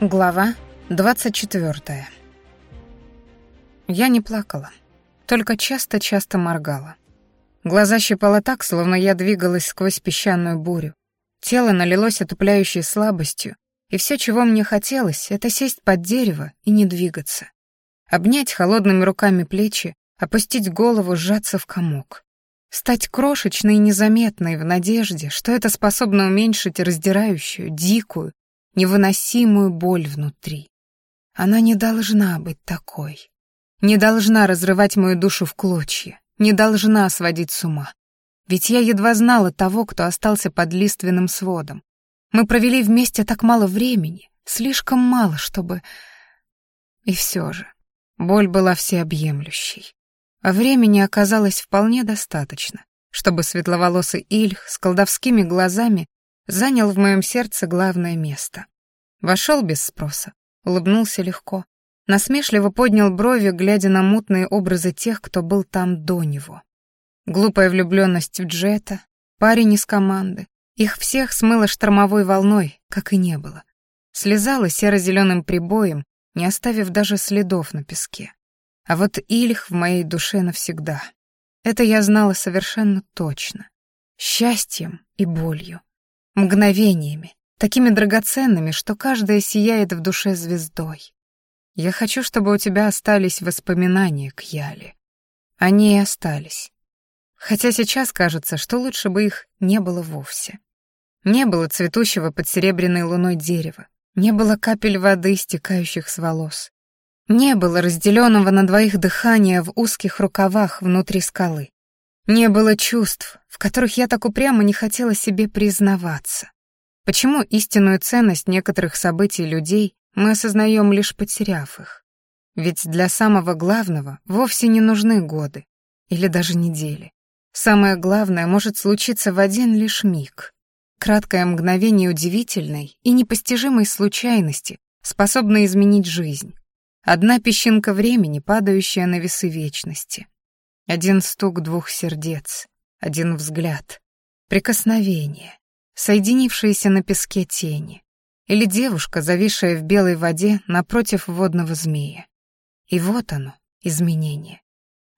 Глава 24. Я не плакала, только часто-часто моргала. Глаза щипало так, словно я двигалась сквозь песчаную бурю. Тело налилось отупляющей слабостью, и все, чего мне хотелось, это сесть под дерево и не двигаться. Обнять холодными руками плечи, опустить голову, сжаться в комок. Стать крошечной и незаметной в надежде, что это способно уменьшить раздирающую, дикую, невыносимую боль внутри. Она не должна быть такой. Не должна разрывать мою душу в клочья, не должна сводить с ума. Ведь я едва знала того, кто остался под лиственным сводом. Мы провели вместе так мало времени, слишком мало, чтобы... И все же, боль была всеобъемлющей. А времени оказалось вполне достаточно, чтобы светловолосый Ильх с колдовскими глазами занял в моем сердце главное место. Вошел без спроса, улыбнулся легко, насмешливо поднял брови, глядя на мутные образы тех, кто был там до него. Глупая влюбленность в Джета, парень из команды, их всех смыло штормовой волной, как и не было. Слезала серо-зеленым прибоем, не оставив даже следов на песке. А вот Ильх в моей душе навсегда. Это я знала совершенно точно. Счастьем и болью мгновениями, такими драгоценными, что каждая сияет в душе звездой. Я хочу, чтобы у тебя остались воспоминания к Яле. Они и остались. Хотя сейчас кажется, что лучше бы их не было вовсе. Не было цветущего под серебряной луной дерева, не было капель воды, стекающих с волос. Не было разделенного на двоих дыхания в узких рукавах внутри скалы. Не было чувств, в которых я так упрямо не хотела себе признаваться. Почему истинную ценность некоторых событий людей мы осознаем лишь потеряв их? Ведь для самого главного вовсе не нужны годы или даже недели. Самое главное может случиться в один лишь миг. Краткое мгновение удивительной и непостижимой случайности, способное изменить жизнь. Одна песчинка времени, падающая на весы вечности. Один стук двух сердец, один взгляд, прикосновение, соединившиеся на песке тени, или девушка, зависшая в белой воде напротив водного змея. И вот оно, изменение.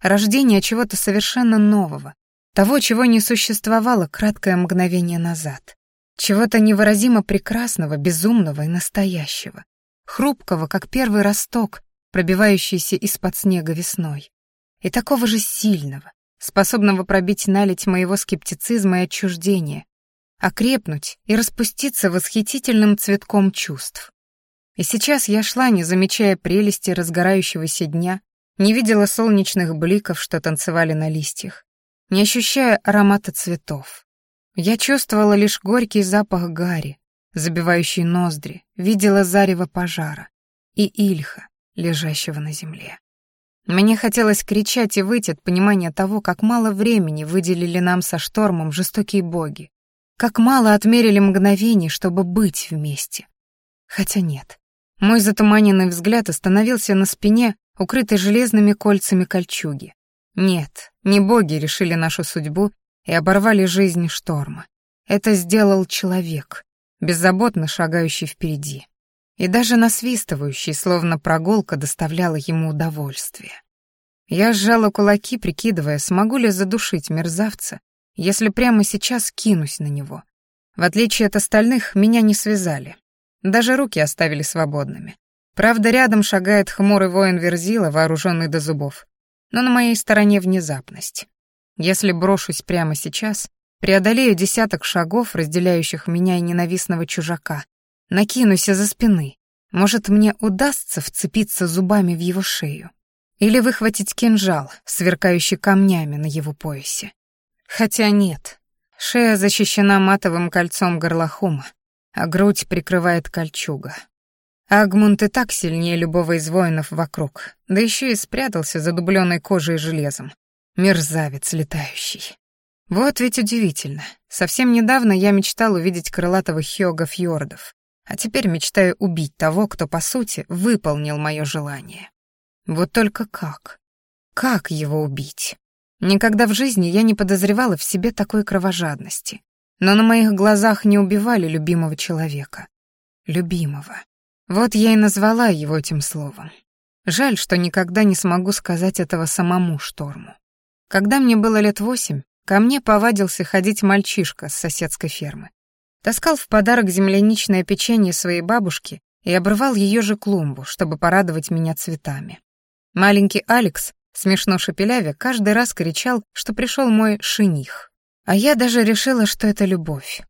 Рождение чего-то совершенно нового, того, чего не существовало краткое мгновение назад. Чего-то невыразимо прекрасного, безумного и настоящего. Хрупкого, как первый росток, пробивающийся из-под снега весной и такого же сильного, способного пробить налить моего скептицизма и отчуждения, окрепнуть и распуститься восхитительным цветком чувств. И сейчас я шла, не замечая прелести разгорающегося дня, не видела солнечных бликов, что танцевали на листьях, не ощущая аромата цветов. Я чувствовала лишь горький запах гари, забивающий ноздри, видела зарево пожара и ильха, лежащего на земле. Мне хотелось кричать и выть от понимания того, как мало времени выделили нам со штормом жестокие боги, как мало отмерили мгновений, чтобы быть вместе. Хотя нет. Мой затуманенный взгляд остановился на спине, укрытой железными кольцами кольчуги. Нет, не боги решили нашу судьбу и оборвали жизнь шторма. Это сделал человек, беззаботно шагающий впереди и даже насвистывающий, словно прогулка доставляла ему удовольствие. Я сжала кулаки, прикидывая, смогу ли задушить мерзавца, если прямо сейчас кинусь на него. В отличие от остальных, меня не связали. Даже руки оставили свободными. Правда, рядом шагает хмурый воин Верзила, вооруженный до зубов. Но на моей стороне внезапность. Если брошусь прямо сейчас, преодолею десяток шагов, разделяющих меня и ненавистного чужака, Накинусь из-за спины. Может, мне удастся вцепиться зубами в его шею. Или выхватить кинжал, сверкающий камнями на его поясе. Хотя нет. Шея защищена матовым кольцом горлохума, а грудь прикрывает кольчуга. Агмунд и так сильнее любого из воинов вокруг, да еще и спрятался за дубленой кожей и железом. Мерзавец летающий. Вот ведь удивительно. Совсем недавно я мечтал увидеть крылатого Хёга Фьордов. А теперь мечтаю убить того, кто, по сути, выполнил мое желание. Вот только как? Как его убить? Никогда в жизни я не подозревала в себе такой кровожадности. Но на моих глазах не убивали любимого человека. Любимого. Вот я и назвала его этим словом. Жаль, что никогда не смогу сказать этого самому Шторму. Когда мне было лет восемь, ко мне повадился ходить мальчишка с соседской фермы. Таскал в подарок земляничное печенье своей бабушки и обрывал ее же клумбу, чтобы порадовать меня цветами. Маленький Алекс, смешно шепелявя, каждый раз кричал, что пришел мой шиних. А я даже решила, что это любовь.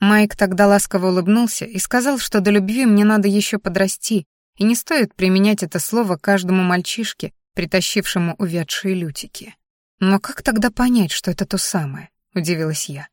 Майк тогда ласково улыбнулся и сказал, что до любви мне надо еще подрасти, и не стоит применять это слово каждому мальчишке, притащившему увядшие лютики. Но как тогда понять, что это то самое? Удивилась я.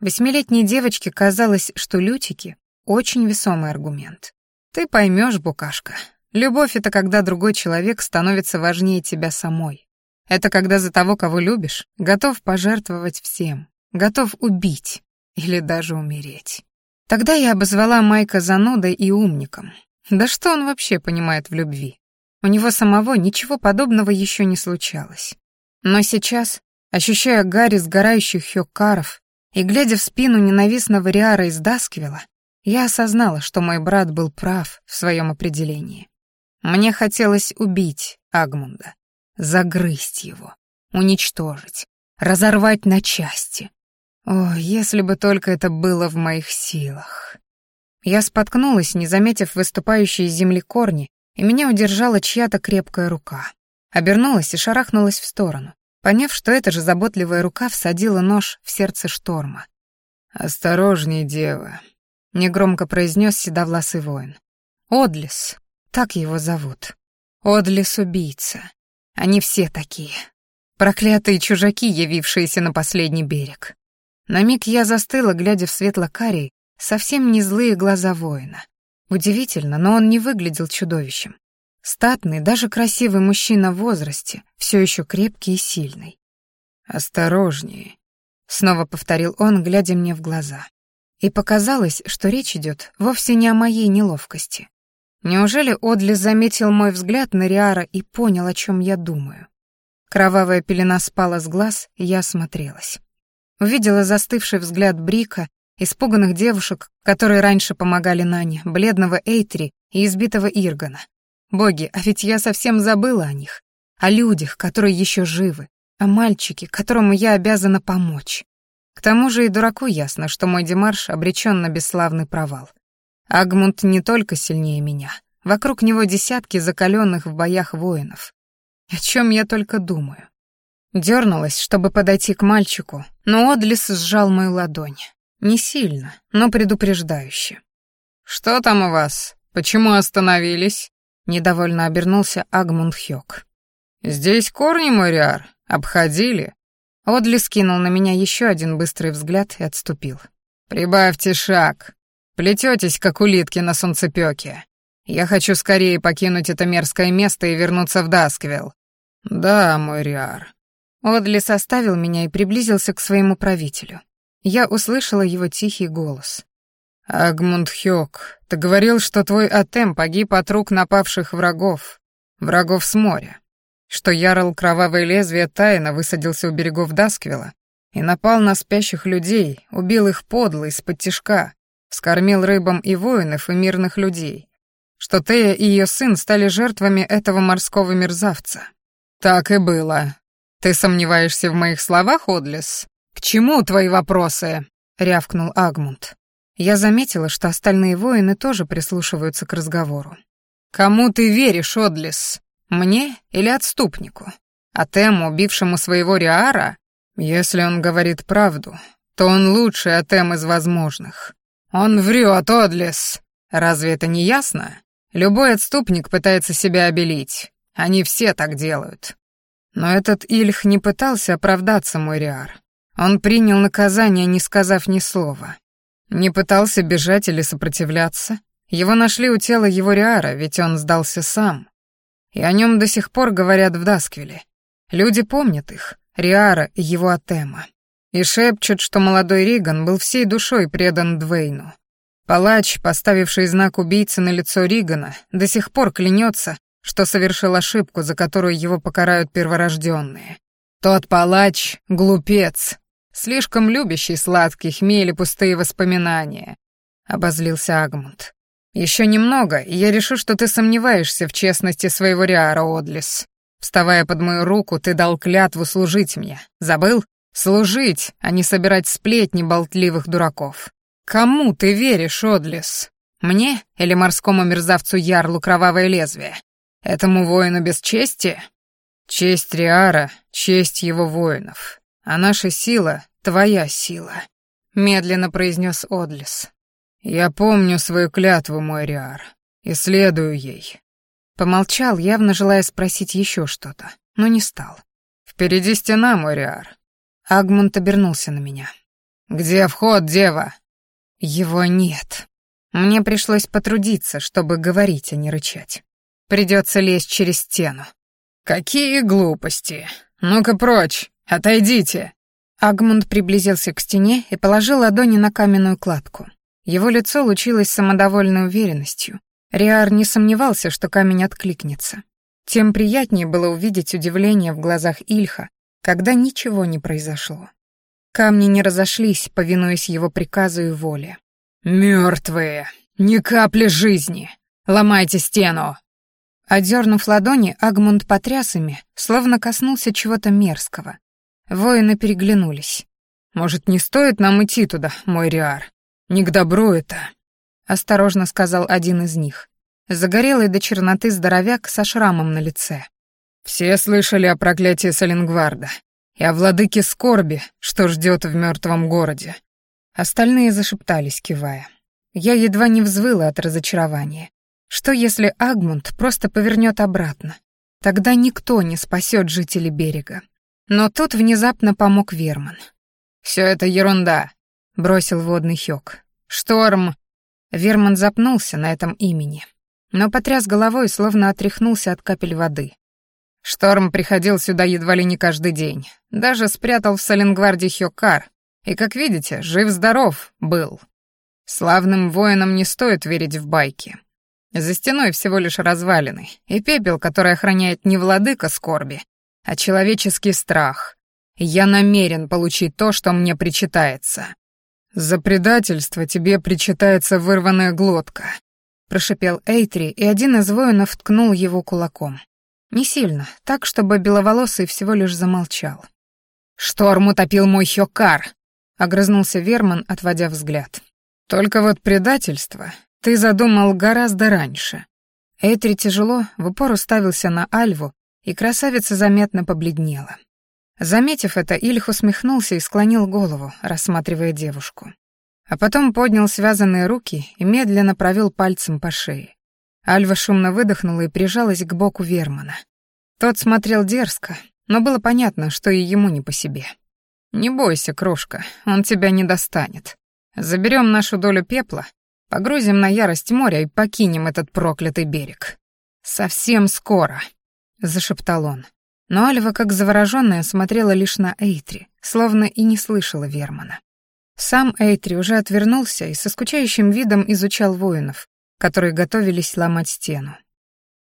Восьмилетней девочке казалось, что лютики — очень весомый аргумент. Ты поймешь, букашка. Любовь — это когда другой человек становится важнее тебя самой. Это когда за того, кого любишь, готов пожертвовать всем, готов убить или даже умереть. Тогда я обозвала Майка занудой и умником. Да что он вообще понимает в любви? У него самого ничего подобного еще не случалось. Но сейчас, ощущая гарри сгорающих хёккаров и глядя в спину ненавистного Риара из Дасквила, я осознала, что мой брат был прав в своем определении. Мне хотелось убить Агмунда, загрызть его, уничтожить, разорвать на части. О, если бы только это было в моих силах. Я споткнулась, не заметив выступающие из земли корни, и меня удержала чья-то крепкая рука. Обернулась и шарахнулась в сторону, поняв, что эта же заботливая рука всадила нож в сердце шторма. «Осторожней, дева», — негромко произнес седовласый воин. «Одлис, так его зовут. Одлис-убийца. Они все такие. Проклятые чужаки, явившиеся на последний берег. На миг я застыла, глядя в светло-карий, совсем не злые глаза воина. Удивительно, но он не выглядел чудовищем. Статный, даже красивый мужчина в возрасте, все еще крепкий и сильный. «Осторожнее», — снова повторил он, глядя мне в глаза. И показалось, что речь идет вовсе не о моей неловкости. Неужели Одли заметил мой взгляд на Риара и понял, о чем я думаю? Кровавая пелена спала с глаз, я осмотрелась. Увидела застывший взгляд Брика, испуганных девушек, которые раньше помогали Нане, бледного Эйтри и избитого Иргана. Боги, а ведь я совсем забыла о них, о людях, которые еще живы, о мальчике, которому я обязана помочь. К тому же и дураку ясно, что мой демарш обречен на бесславный провал. Агмунд не только сильнее меня. Вокруг него десятки закаленных в боях воинов. О чем я только думаю. Дернулась, чтобы подойти к мальчику, но Одлис сжал мою ладонь. Не сильно, но предупреждающе. «Что там у вас? Почему остановились?» Недовольно обернулся Агмунд Хёк. «Здесь корни, Мориар, обходили?» Одли скинул на меня еще один быстрый взгляд и отступил. «Прибавьте шаг. Плететесь, как улитки на солнцепёке. Я хочу скорее покинуть это мерзкое место и вернуться в Дасквилл». «Да, Мориар». Одли составил меня и приблизился к своему правителю. Я услышала его тихий голос. «Агмунд Хёк, ты говорил, что твой Атем погиб от рук напавших врагов, врагов с моря, что Ярл Кровавое Лезвие тайно высадился у берегов Дасквила и напал на спящих людей, убил их подло из-под тишка, скормил рыбам и воинов, и мирных людей, что Тея и ее сын стали жертвами этого морского мерзавца. Так и было. Ты сомневаешься в моих словах, Одлис? К чему твои вопросы? рявкнул Агмунд. Я заметила, что остальные воины тоже прислушиваются к разговору. «Кому ты веришь, Одлис? Мне или отступнику? А Тему, убившему своего Риара? Если он говорит правду, то он лучший Атем из возможных. Он врет, Одлис. Разве это не ясно? Любой отступник пытается себя обелить. Они все так делают. Но этот Ильх не пытался оправдаться, мой Риар. Он принял наказание, не сказав ни слова. Не пытался бежать или сопротивляться. Его нашли у тела его Риара, ведь он сдался сам. И о нем до сих пор говорят в Дасквиле. Люди помнят их, Риара и его Атема. И шепчут, что молодой Риган был всей душой предан Двейну. Палач, поставивший знак убийцы на лицо Ригана, до сих пор клянется, что совершил ошибку, за которую его покарают перворожденные. Тот палач — глупец, Слишком любящий сладкий хмель и пустые воспоминания», — обозлился Агмунд. Еще немного, и я решу, что ты сомневаешься в честности своего Риара, Одлис. Вставая под мою руку, ты дал клятву служить мне. Забыл? Служить, а не собирать сплетни болтливых дураков. Кому ты веришь, Одлис? Мне или морскому мерзавцу Ярлу Кровавое Лезвие? Этому воину без чести? Честь Риара — честь его воинов. А наша сила — твоя сила», — медленно произнес Одлис. «Я помню свою клятву, мой Риар, и следую ей». Помолчал, явно желая спросить еще что-то, но не стал. «Впереди стена, мой Риар». Агмунд обернулся на меня. «Где вход, дева?» «Его нет. Мне пришлось потрудиться, чтобы говорить, а не рычать. Придется лезть через стену». «Какие глупости! Ну-ка прочь, отойдите!» Агмунд приблизился к стене и положил ладони на каменную кладку. Его лицо лучилось самодовольной уверенностью. Риар не сомневался, что камень откликнется. Тем приятнее было увидеть удивление в глазах Ильха, когда ничего не произошло. Камни не разошлись, повинуясь его приказу и воле. «Мёртвые! Ни капли жизни! Ломайте стену!» Одернув ладони, Агмунд потряс ими, словно коснулся чего-то мерзкого. Воины переглянулись. «Может, не стоит нам идти туда, мой Риар? Не к добру это!» — осторожно сказал один из них. Загорелый до черноты здоровяк со шрамом на лице. «Все слышали о проклятии Саленгварда и о владыке скорби, что ждет в мертвом городе». Остальные зашептались, кивая. Я едва не взвыла от разочарования. Что если Агмунд просто повернет обратно? Тогда никто не спасет жителей берега. Но тут внезапно помог Верман. «Все это ерунда», — бросил водный Хёк. «Шторм...» Верман запнулся на этом имени, но потряс головой, словно отряхнулся от капель воды. Шторм приходил сюда едва ли не каждый день. Даже спрятал в Саленгварде Хёкар. И, как видите, жив-здоров был. Славным воинам не стоит верить в байки. За стеной всего лишь развалины, и пепел, который охраняет не владыка скорби, а человеческий страх. Я намерен получить то, что мне причитается. За предательство тебе причитается вырванная глотка, прошипел Эйтри, и один из воинов ткнул его кулаком. Не сильно, так, чтобы беловолосый всего лишь замолчал. «Шторм утопил мой хёкар!» — огрызнулся Верман, отводя взгляд. «Только вот предательство ты задумал гораздо раньше». Эйтри тяжело в упор уставился на Альву, и красавица заметно побледнела. Заметив это, Ильх усмехнулся и склонил голову, рассматривая девушку. А потом поднял связанные руки и медленно провел пальцем по шее. Альва шумно выдохнула и прижалась к боку Вермана. Тот смотрел дерзко, но было понятно, что и ему не по себе. «Не бойся, крошка, он тебя не достанет. Заберем нашу долю пепла Погрузим на ярость моря и покинем этот проклятый берег. Совсем скоро, зашептал он. Но Альва, как заворожённая, смотрела лишь на Эйтри, словно и не слышала Вермана. Сам Эйтри уже отвернулся и со скучающим видом изучал воинов, которые готовились ломать стену.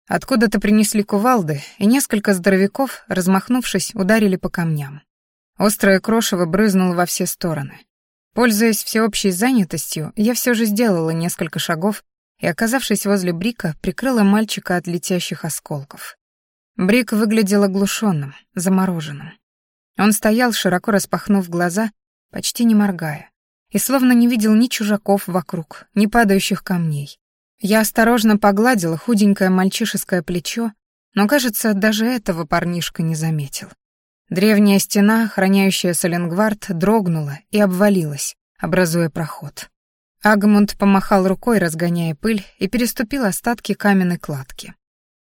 Откуда-то принесли кувалды, и несколько здоровяков, размахнувшись, ударили по камням. Острое крошево брызнуло во все стороны. Пользуясь всеобщей занятостью, я все же сделала несколько шагов и, оказавшись возле Брика, прикрыла мальчика от летящих осколков. Брик выглядел оглушенным, замороженным. Он стоял, широко распахнув глаза, почти не моргая, и словно не видел ни чужаков вокруг, ни падающих камней. Я осторожно погладила худенькое мальчишеское плечо, но, кажется, даже этого парнишка не заметил. Древняя стена, охраняющая Соленгвард, дрогнула и обвалилась, образуя проход. Агмунд помахал рукой, разгоняя пыль, и переступил остатки каменной кладки.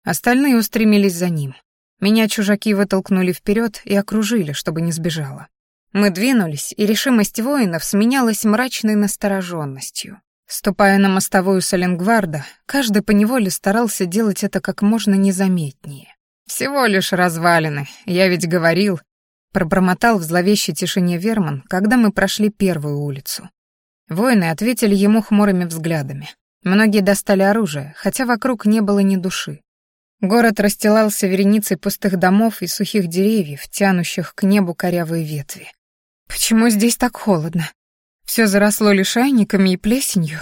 Остальные устремились за ним. Меня чужаки вытолкнули вперед и окружили, чтобы не сбежала. Мы двинулись, и решимость воинов сменялась мрачной настороженностью. Ступая на мостовую Соленгварда, каждый поневоле старался делать это как можно незаметнее. «Всего лишь развалины, я ведь говорил», — пробормотал в зловещей тишине Верман, когда мы прошли первую улицу. Воины ответили ему хмурыми взглядами. Многие достали оружие, хотя вокруг не было ни души. Город расстилался вереницей пустых домов и сухих деревьев, тянущих к небу корявые ветви. «Почему здесь так холодно? Все заросло лишайниками и плесенью.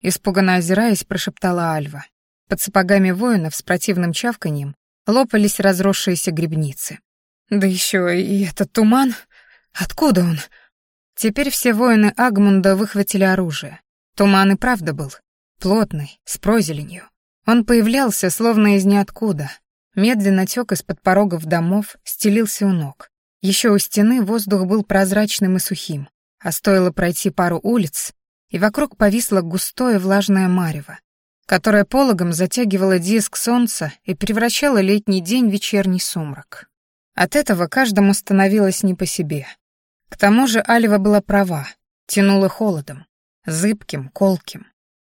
Испуганно озираясь, прошептала Альва. Под сапогами воинов с противным чавканьем лопались разросшиеся грибницы. Да еще и этот туман. Откуда он? Теперь все воины Агмунда выхватили оружие. Туман и правда был. Плотный, с прозеленью. Он появлялся словно из ниоткуда. Медленно тек из-под порогов домов, стелился у ног. Еще у стены воздух был прозрачным и сухим, а стоило пройти пару улиц, и вокруг повисло густое влажное марево, которое пологом затягивало диск солнца и превращало летний день в вечерний сумрак. От этого каждому становилось не по себе. К тому же Алива была права, тянула холодом, зыбким, колким.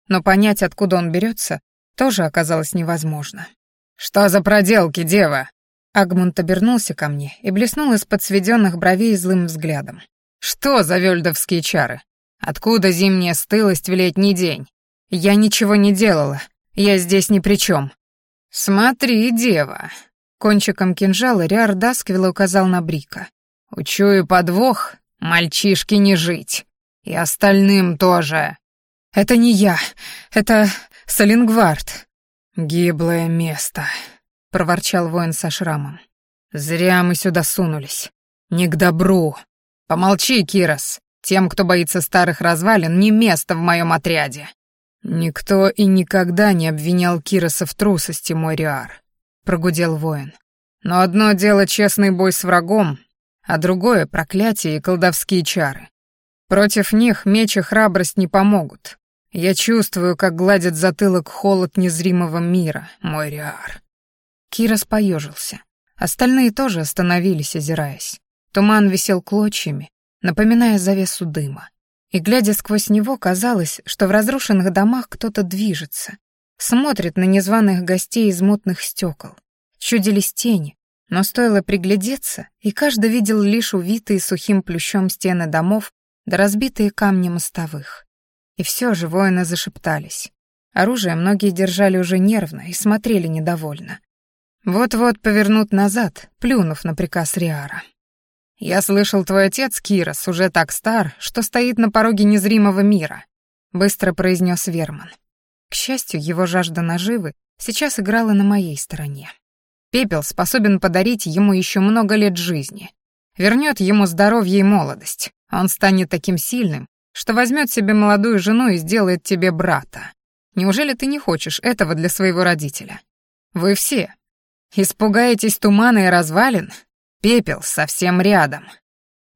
Но понять, откуда он берется, тоже оказалось невозможно. «Что за проделки, дева?» Агмунд обернулся ко мне и блеснул из-под сведенных бровей злым взглядом. «Что за вельдовские чары? Откуда зимняя стылость в летний день? Я ничего не делала, я здесь ни при чем. «Смотри, дева!» Кончиком кинжала Риар Дасквилла указал на Брика. «Учую подвох, мальчишке не жить. И остальным тоже». «Это не я, это Салингвард». «Гиблое место», — проворчал воин со шрамом. «Зря мы сюда сунулись. Не к добру. Помолчи, Кирос. Тем, кто боится старых развалин, не место в моем отряде». «Никто и никогда не обвинял Кироса в трусости, мой Риар», — прогудел воин. «Но одно дело честный бой с врагом, а другое — проклятие и колдовские чары. Против них меч и храбрость не помогут. Я чувствую, как гладит затылок холод незримого мира, мой Риар». Кирос поежился. Остальные тоже остановились, озираясь. Туман висел клочьями, напоминая завесу дыма. И, глядя сквозь него, казалось, что в разрушенных домах кто-то движется, смотрит на незваных гостей из мутных стекол. Чудились тени, но стоило приглядеться, и каждый видел лишь увитые сухим плющом стены домов да разбитые камни мостовых. И все же воины зашептались. Оружие многие держали уже нервно и смотрели недовольно. Вот-вот повернут назад, плюнув на приказ Риара. «Я слышал, твой отец, Кирос, уже так стар, что стоит на пороге незримого мира», — быстро произнес Верман. К счастью, его жажда наживы сейчас играла на моей стороне. Пепел способен подарить ему еще много лет жизни. Вернет ему здоровье и молодость. Он станет таким сильным, что возьмет себе молодую жену и сделает тебе брата. Неужели ты не хочешь этого для своего родителя? Вы все испугаетесь тумана и развалин, Пепел совсем рядом.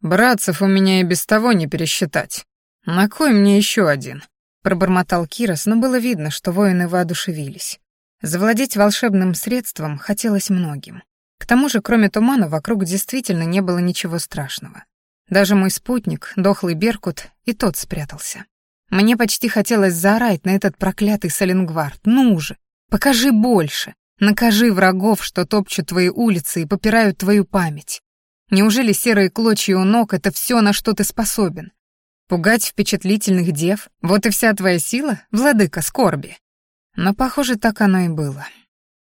Братцев у меня и без того не пересчитать. На кой мне еще один? Пробормотал Кирос, но было видно, что воины воодушевились. Завладеть волшебным средством хотелось многим. К тому же, кроме тумана, вокруг действительно не было ничего страшного. Даже мой спутник, дохлый Беркут, и тот спрятался. Мне почти хотелось заорать на этот проклятый Саленгвард. «Ну же, покажи больше! Накажи врагов, что топчут твои улицы и попирают твою память. Неужели серые клочья у ног — это все, на что ты способен? Пугать впечатлительных дев — вот и вся твоя сила, владыка скорби. Но, похоже, так оно и было.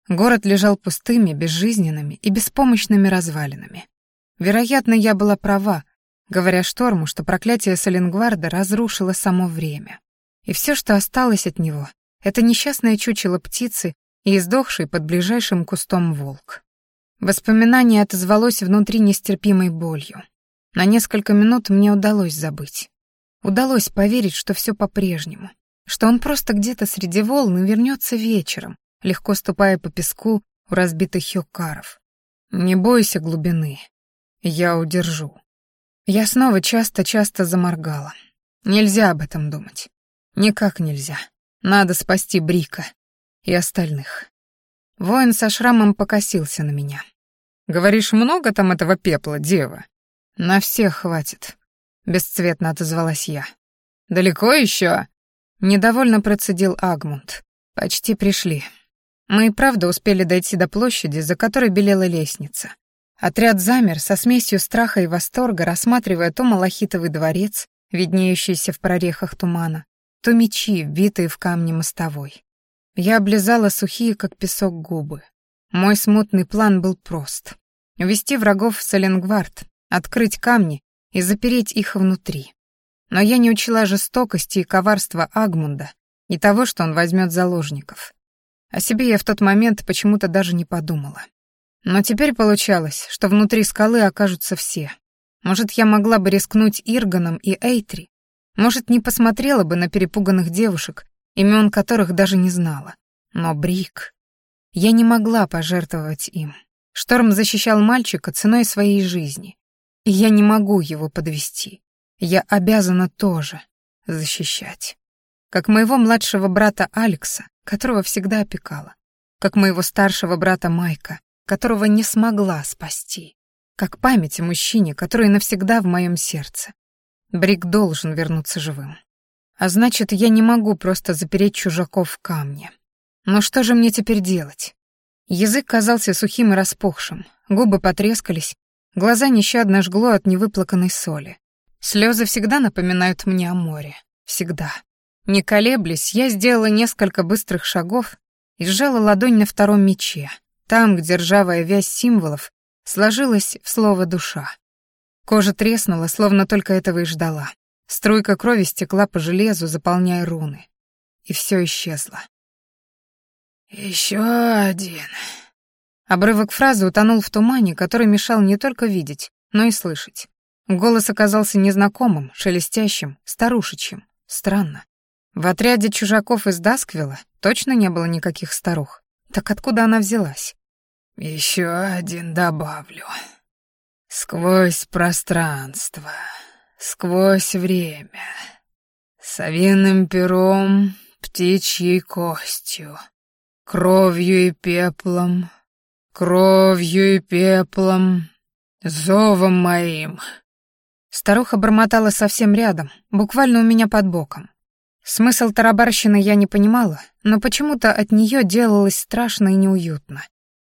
Город лежал пустыми, безжизненными и беспомощными развалинами. Вероятно, я была права, говоря Шторму, что проклятие Саленгварда разрушило само время. И все, что осталось от него, это несчастное чучело птицы и издохший под ближайшим кустом волк. Воспоминание отозвалось внутри нестерпимой болью. На несколько минут мне удалось забыть. Удалось поверить, что все по-прежнему, что он просто где-то среди волн и вернется вечером, легко ступая по песку у разбитых хёккаров. Не бойся глубины. Я удержу. Я снова часто-часто заморгала. Нельзя об этом думать. Никак нельзя. Надо спасти Брика и остальных. Воин со шрамом покосился на меня. «Говоришь, много там этого пепла, дева?» «На всех хватит», — бесцветно отозвалась я. «Далеко еще?» Недовольно процедил Агмунд. «Почти пришли. Мы и правда успели дойти до площади, за которой белела лестница. Отряд замер со смесью страха и восторга, рассматривая то малахитовый дворец, виднеющийся в прорехах тумана, то мечи, вбитые в камни мостовой. Я облизала сухие, как песок, губы. Мой смутный план был прост. Вести врагов в Саленгвард, открыть камни и запереть их внутри. Но я не учла жестокости и коварства Агмунда, и того, что он возьмет заложников. О себе я в тот момент почему-то даже не подумала. Но теперь получалось, что внутри скалы окажутся все. Может, я могла бы рискнуть Ирганом и Эйтри, может, не посмотрела бы на перепуганных девушек, имен которых даже не знала. Но Брик... Я не могла пожертвовать им. Шторм защищал мальчика ценой своей жизни. И я не могу его подвести. Я обязана тоже защищать. Как моего младшего брата Алекса, которого всегда опекала. Как моего старшего брата Майка, которого не смогла спасти. Как память о мужчине, который навсегда в моем сердце. Брик должен вернуться живым. А значит, я не могу просто запереть чужаков в камне. Но что же мне теперь делать? Язык казался сухим и распухшим, губы потрескались, глаза нещадно жгло от невыплаканной соли. Слезы всегда напоминают мне о море. Всегда. Не колеблясь, я сделала несколько быстрых шагов и сжала ладонь на втором мече, там, где ржавая вязь символов сложилась в слово «душа». Кожа треснула, словно только этого и ждала. Струйка крови стекла по железу, заполняя руны. И все исчезло. «Еще один». Обрывок фразы утонул в тумане, который мешал не только видеть, но и слышать. Голос оказался незнакомым, шелестящим, старушечьим. Странно. В отряде чужаков из Дасквилла точно не было никаких старух. Так откуда она взялась? «Еще один добавлю», Сквозь пространство, сквозь время, совиным пером, птичьей костью, кровью и пеплом, кровью и пеплом, зовом моим. Старуха бормотала совсем рядом, буквально у меня под боком. Смысл тарабарщины я не понимала, но почему-то от нее делалось страшно и неуютно.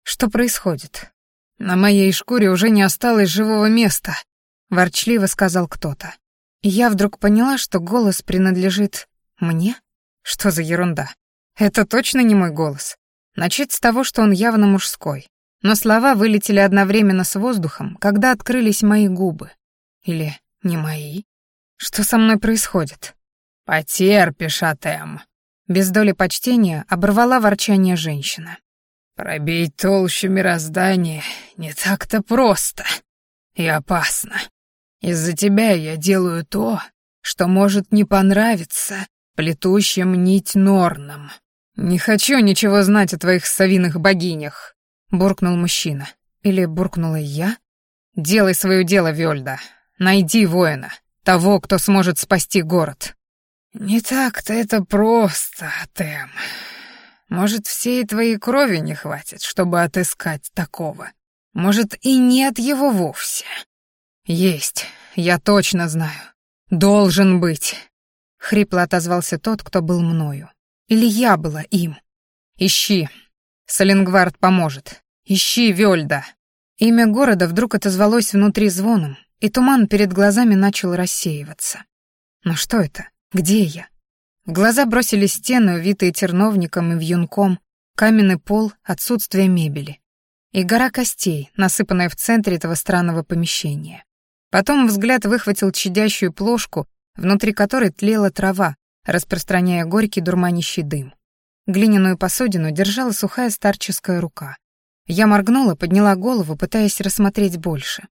Что происходит? «На моей шкуре уже не осталось живого места», — ворчливо сказал кто-то. И я вдруг поняла, что голос принадлежит мне? Что за ерунда? Это точно не мой голос. Начать с того, что он явно мужской. Но слова вылетели одновременно с воздухом, когда открылись мои губы. Или не мои? Что со мной происходит? «Потерпишь, Атем!» Без доли почтения оборвала ворчание женщина. Пробить толщу мироздания не так-то просто и опасно. Из-за тебя я делаю то, что может не понравиться плетущим нить Норнам. Не хочу ничего знать о твоих совиных богинях, буркнул мужчина. Или буркнула я? Делай свое дело, Вёльда. Найди воина, того, кто сможет спасти город. Не так-то это просто, Тем. Может, всей твоей крови не хватит, чтобы отыскать такого. Может, и нет его вовсе. Есть, я точно знаю. Должен быть. Хрипло отозвался тот, кто был мною. Или я была им. Ищи. Саленгвард поможет. Ищи Вёльда. Имя города вдруг отозвалось внутри звоном, и туман перед глазами начал рассеиваться. Но что это? Где я? В глаза бросились стены, увитые терновником и вьюнком, каменный пол, отсутствие мебели. И гора костей, насыпанная в центре этого странного помещения. Потом взгляд выхватил чадящую плошку, внутри которой тлела трава, распространяя горький дурманящий дым. Глиняную посудину держала сухая старческая рука. Я моргнула, подняла голову, пытаясь рассмотреть больше.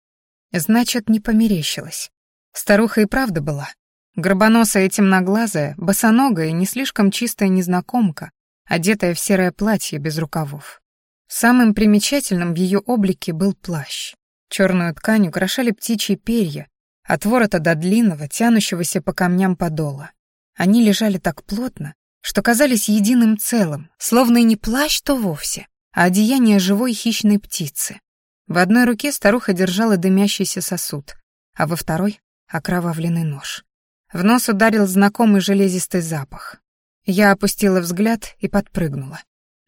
Значит, не померещилась. Старуха и правда была. Горбоносая темноглазая, босоногая и не слишком чистая незнакомка, одетая в серое платье без рукавов. Самым примечательным в ее облике был плащ. Черную ткань украшали птичьи перья, от ворота до длинного, тянущегося по камням подола. Они лежали так плотно, что казались единым целым, словно и не плащ то вовсе, а одеяние живой хищной птицы. В одной руке старуха держала дымящийся сосуд, а во второй — окровавленный нож. В нос ударил знакомый железистый запах. Я опустила взгляд и подпрыгнула.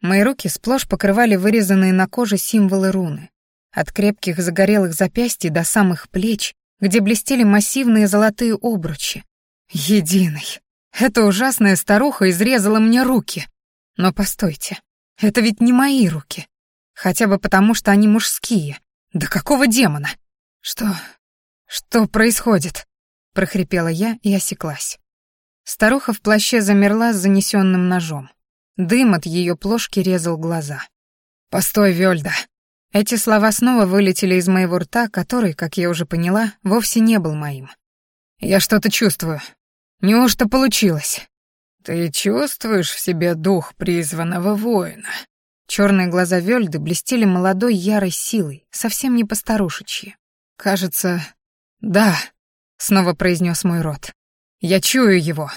Мои руки сплошь покрывали вырезанные на коже символы руны. От крепких загорелых запястий до самых плеч, где блестели массивные золотые обручи. Единый. Эта ужасная старуха изрезала мне руки. Но постойте, это ведь не мои руки. Хотя бы потому, что они мужские. Да какого демона? Что... что происходит? прохрипела я и осеклась. Старуха в плаще замерла с занесенным ножом. Дым от ее плошки резал глаза. «Постой, Вельда!» Эти слова снова вылетели из моего рта, который, как я уже поняла, вовсе не был моим. «Я что-то чувствую. Неужто получилось?» «Ты чувствуешь в себе дух призванного воина?» Черные глаза Вельды блестели молодой ярой силой, совсем не постарушечьи. «Кажется, да», — снова произнес мой рот. «Я чую его.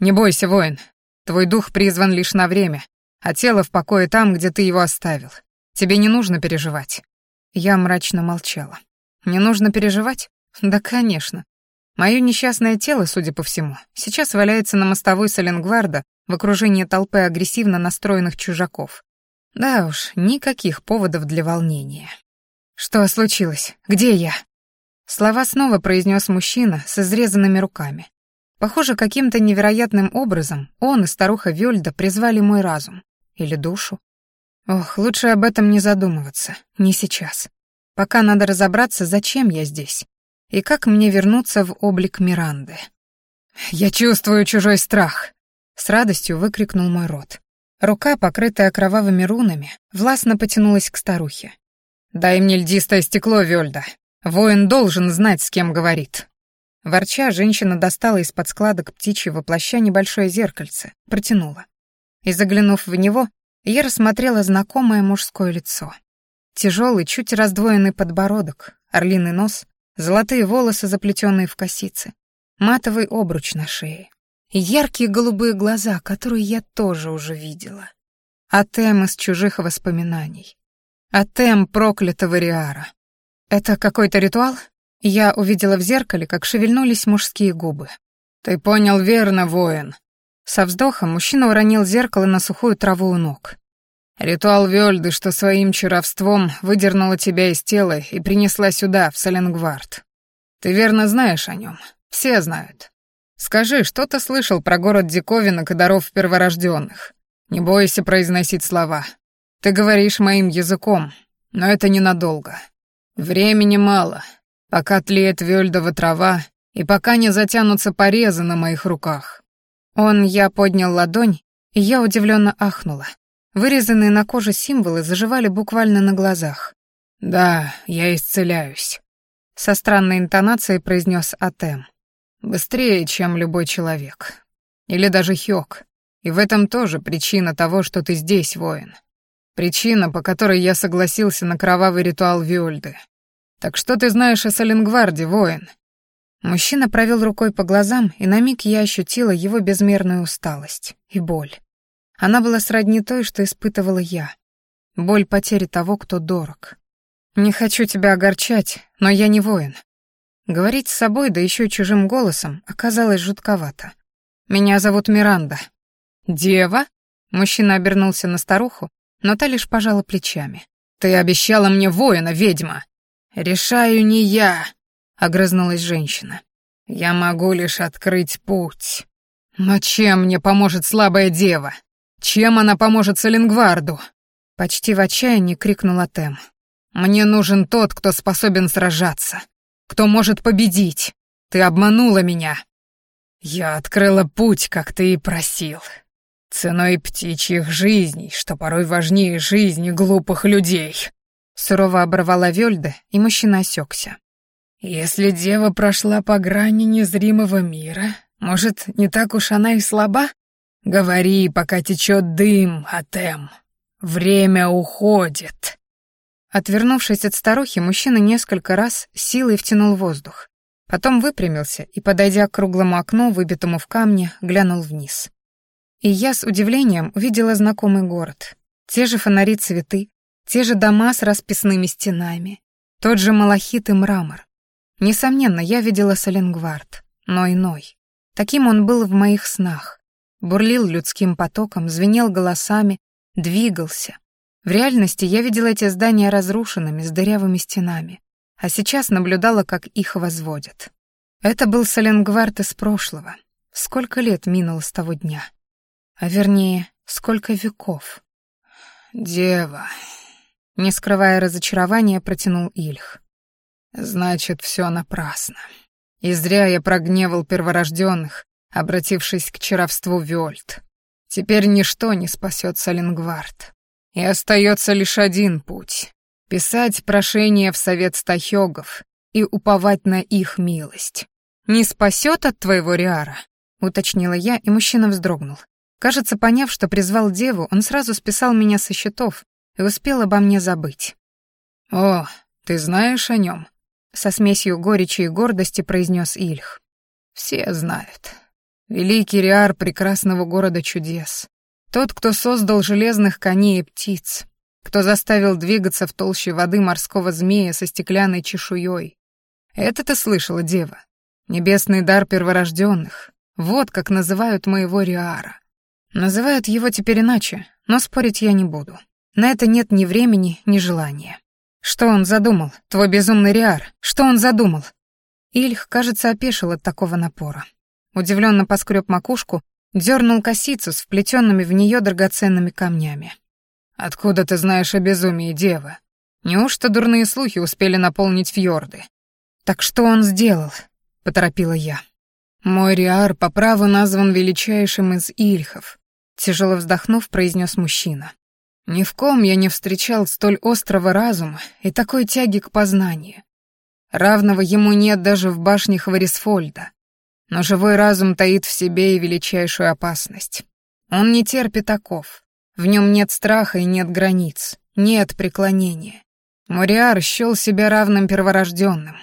Не бойся, воин. Твой дух призван лишь на время, а тело в покое там, где ты его оставил. Тебе не нужно переживать». Я мрачно молчала. «Не нужно переживать? Да, конечно. Мое несчастное тело, судя по всему, сейчас валяется на мостовой Саленгварда в окружении толпы агрессивно настроенных чужаков. Да уж, никаких поводов для волнения. «Что случилось? Где я?» Слова снова произнес мужчина с изрезанными руками. Похоже, каким-то невероятным образом он и старуха Вёльда призвали мой разум. Или душу. Ох, лучше об этом не задумываться. Не сейчас. Пока надо разобраться, зачем я здесь. И как мне вернуться в облик Миранды. «Я чувствую чужой страх!» С радостью выкрикнул мой рот. Рука, покрытая кровавыми рунами, властно потянулась к старухе. «Дай мне льдистое стекло, Вёльда. Воин должен знать, с кем говорит». Ворча, женщина достала из-под складок птичьего плаща небольшое зеркальце, протянула. И заглянув в него, я рассмотрела знакомое мужское лицо. Тяжелый, чуть раздвоенный подбородок, орлиный нос, золотые волосы, заплетенные в косицы, матовый обруч на шее яркие голубые глаза, которые я тоже уже видела. Атем из чужих воспоминаний. Атем проклятого Риара. Это какой-то ритуал? Я увидела в зеркале, как шевельнулись мужские губы. «Ты понял верно, воин». Со вздохом мужчина уронил зеркало на сухую траву у ног. «Ритуал Вёльды, что своим чаровством выдернула тебя из тела и принесла сюда, в Саленгвард. Ты верно знаешь о нем. Все знают. Скажи, что ты слышал про город диковинок и даров перворожденных? Не бойся произносить слова. Ты говоришь моим языком, но это ненадолго. Времени мало, пока тлеет вельдова трава и пока не затянутся порезы на моих руках. Он, я поднял ладонь, и я удивленно ахнула. Вырезанные на коже символы заживали буквально на глазах. «Да, я исцеляюсь», — со странной интонацией произнес Атем. Быстрее, чем любой человек. Или даже Хёк. И в этом тоже причина того, что ты здесь, воин. Причина, по которой я согласился на кровавый ритуал Виольды. Так что ты знаешь о Саленгварде, воин?» Мужчина провел рукой по глазам, и на миг я ощутила его безмерную усталость и боль. Она была сродни той, что испытывала я. Боль потери того, кто дорог. «Не хочу тебя огорчать, но я не воин. Говорить с собой, да еще чужим голосом, оказалось жутковато. «Меня зовут Миранда». «Дева?» Мужчина обернулся на старуху, но та лишь пожала плечами. «Ты обещала мне воина, ведьма!» «Решаю не я», — огрызнулась женщина. «Я могу лишь открыть путь. Но чем мне поможет слабая дева? Чем она поможет Саленгварду?» Почти в отчаянии крикнула Тем. «Мне нужен тот, кто способен сражаться кто может победить. Ты обманула меня. Я открыла путь, как ты и просил. Ценой птичьих жизней, что порой важнее жизни глупых людей. Сурово оборвала Вельда, и мужчина осекся. Если дева прошла по грани незримого мира, может, не так уж она и слаба? Говори, пока течет дым, Атем. Время уходит. Отвернувшись от старухи, мужчина несколько раз силой втянул воздух. Потом выпрямился и, подойдя к круглому окну, выбитому в камне, глянул вниз. И я с удивлением увидела знакомый город. Те же фонари цветы, те же дома с расписными стенами, тот же малахит и мрамор. Несомненно, я видела Саленгвард, но иной. Таким он был в моих снах. Бурлил людским потоком, звенел голосами, двигался, в реальности я видела эти здания разрушенными, с дырявыми стенами, а сейчас наблюдала, как их возводят. Это был Саленгвард из прошлого. Сколько лет минуло с того дня? А вернее, сколько веков? «Дева», — не скрывая разочарования, протянул Ильх. «Значит, все напрасно. И зря я прогневал перворожденных, обратившись к чаровству Виольт. «Теперь ничто не спасет Саленгвард. И остается лишь один путь — писать прошение в совет стахёгов и уповать на их милость. «Не спасет от твоего Риара?» — уточнила я, и мужчина вздрогнул. Кажется, поняв, что призвал деву, он сразу списал меня со счетов и успел обо мне забыть. «О, ты знаешь о нем? Со смесью горечи и гордости произнес Ильх. «Все знают. Великий Риар прекрасного города чудес. Тот, кто создал железных коней и птиц, кто заставил двигаться в толще воды морского змея со стеклянной чешуей. Это ты слышала, дева? Небесный дар перворожденных. Вот как называют моего Риара. Называют его теперь иначе, но спорить я не буду. На это нет ни времени, ни желания. Что он задумал, твой безумный Риар? Что он задумал? Ильх, кажется, опешил от такого напора. Удивленно поскреб макушку, дернул косицу с вплетенными в нее драгоценными камнями. «Откуда ты знаешь о безумии, дева? Неужто дурные слухи успели наполнить фьорды?» «Так что он сделал?» — поторопила я. «Мой Риар по праву назван величайшим из ильхов», — тяжело вздохнув, произнес мужчина. Ни в ком я не встречал столь острого разума и такой тяги к познанию. Равного ему нет даже в башне Хварисфольда. Но живой разум таит в себе и величайшую опасность. Он не терпит оков. В нем нет страха и нет границ, нет преклонения. Мориар счел себя равным перворожденным,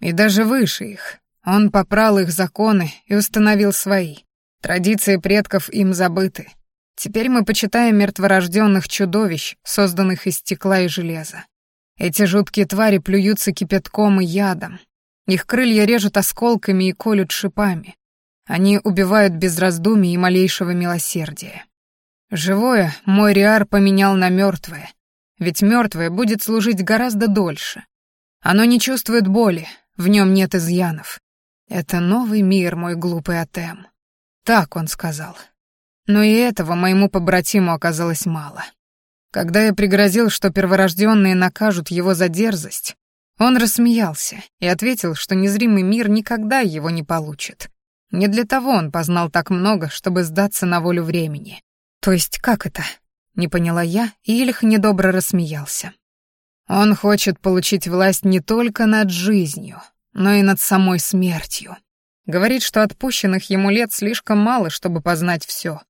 и даже выше их. Он попрал их законы и установил свои. Традиции предков им забыты. Теперь мы почитаем мертворожденных чудовищ, созданных из стекла и железа. Эти жуткие твари плюются кипятком и ядом. Их крылья режут осколками и колют шипами. Они убивают без раздумий и малейшего милосердия. Живое мой Риар поменял на мертвое, ведь мертвое будет служить гораздо дольше. Оно не чувствует боли, в нем нет изъянов. Это новый мир, мой глупый Атем. Так он сказал. Но и этого моему побратиму оказалось мало. Когда я пригрозил, что перворожденные накажут его за дерзость, он рассмеялся и ответил, что незримый мир никогда его не получит. Не для того он познал так много, чтобы сдаться на волю времени. То есть как это? Не поняла я, и Ильх недобро рассмеялся. Он хочет получить власть не только над жизнью, но и над самой смертью. Говорит, что отпущенных ему лет слишком мало, чтобы познать все.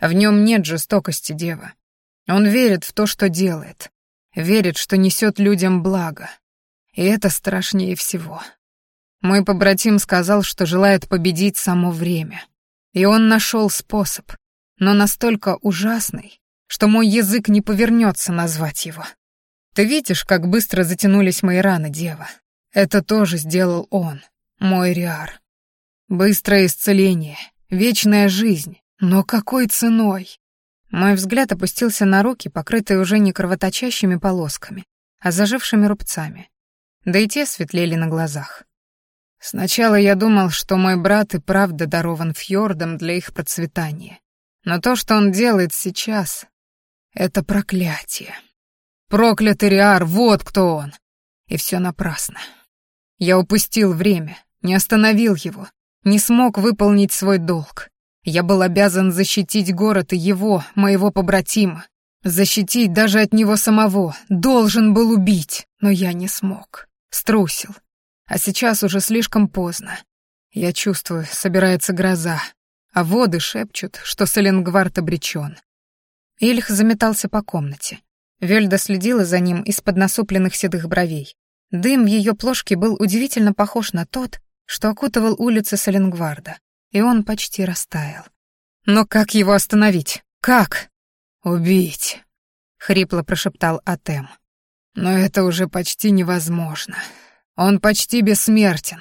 В нем нет жестокости, дева. Он верит в то, что делает. Верит, что несет людям благо. И это страшнее всего. Мой побратим сказал, что желает победить само время. И он нашел способ, но настолько ужасный, что мой язык не повернется назвать его. Ты видишь, как быстро затянулись мои раны, дева. Это тоже сделал он, мой Риар. Быстрое исцеление, вечная жизнь, но какой ценой? Мой взгляд опустился на руки, покрытые уже не кровоточащими полосками, а зажившими рубцами. Да и те светлели на глазах. Сначала я думал, что мой брат и правда дарован фьордам для их процветания. Но то, что он делает сейчас, — это проклятие. Проклятый Риар, вот кто он! И все напрасно. Я упустил время, не остановил его, не смог выполнить свой долг. Я был обязан защитить город и его, моего побратима. Защитить даже от него самого. Должен был убить, но я не смог. Струсил. А сейчас уже слишком поздно. Я чувствую, собирается гроза, а воды шепчут, что Соленгвард обречен. Ильх заметался по комнате. Вельда следила за ним из-под насупленных седых бровей. Дым в ее плошке был удивительно похож на тот, что окутывал улицы Соленгварда и он почти растаял. «Но как его остановить? Как?» «Убить», — хрипло прошептал Атем. «Но это уже почти невозможно. Он почти бессмертен.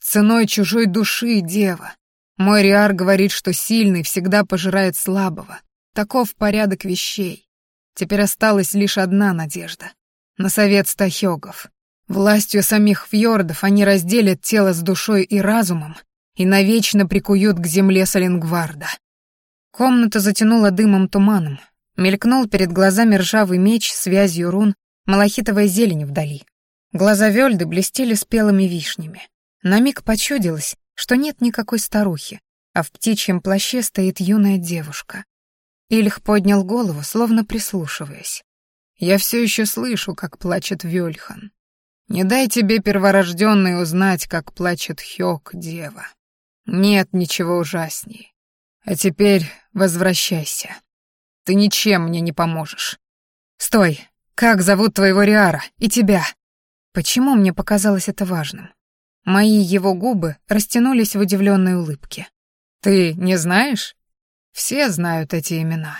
Ценой чужой души, дева. Мой Риар говорит, что сильный всегда пожирает слабого. Таков порядок вещей. Теперь осталась лишь одна надежда. На совет стахёгов. Властью самих фьордов они разделят тело с душой и разумом и навечно прикуют к земле Саленгварда. Комната затянула дымом туманом. Мелькнул перед глазами ржавый меч с вязью рун, малахитовая зелень вдали. Глаза Вельды блестели спелыми вишнями. На миг почудилось, что нет никакой старухи, а в птичьем плаще стоит юная девушка. Ильх поднял голову, словно прислушиваясь. «Я все еще слышу, как плачет Вельхан. Не дай тебе, перворожденный, узнать, как плачет Хёк, дева. Нет ничего ужасней. А теперь возвращайся. Ты ничем мне не поможешь. Стой! Как зовут твоего Риара и тебя? Почему мне показалось это важным? Мои его губы растянулись в удивленной улыбке. Ты не знаешь? Все знают эти имена.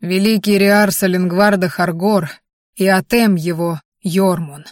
Великий Риар Саленгварда Харгор и Атем его Йормун.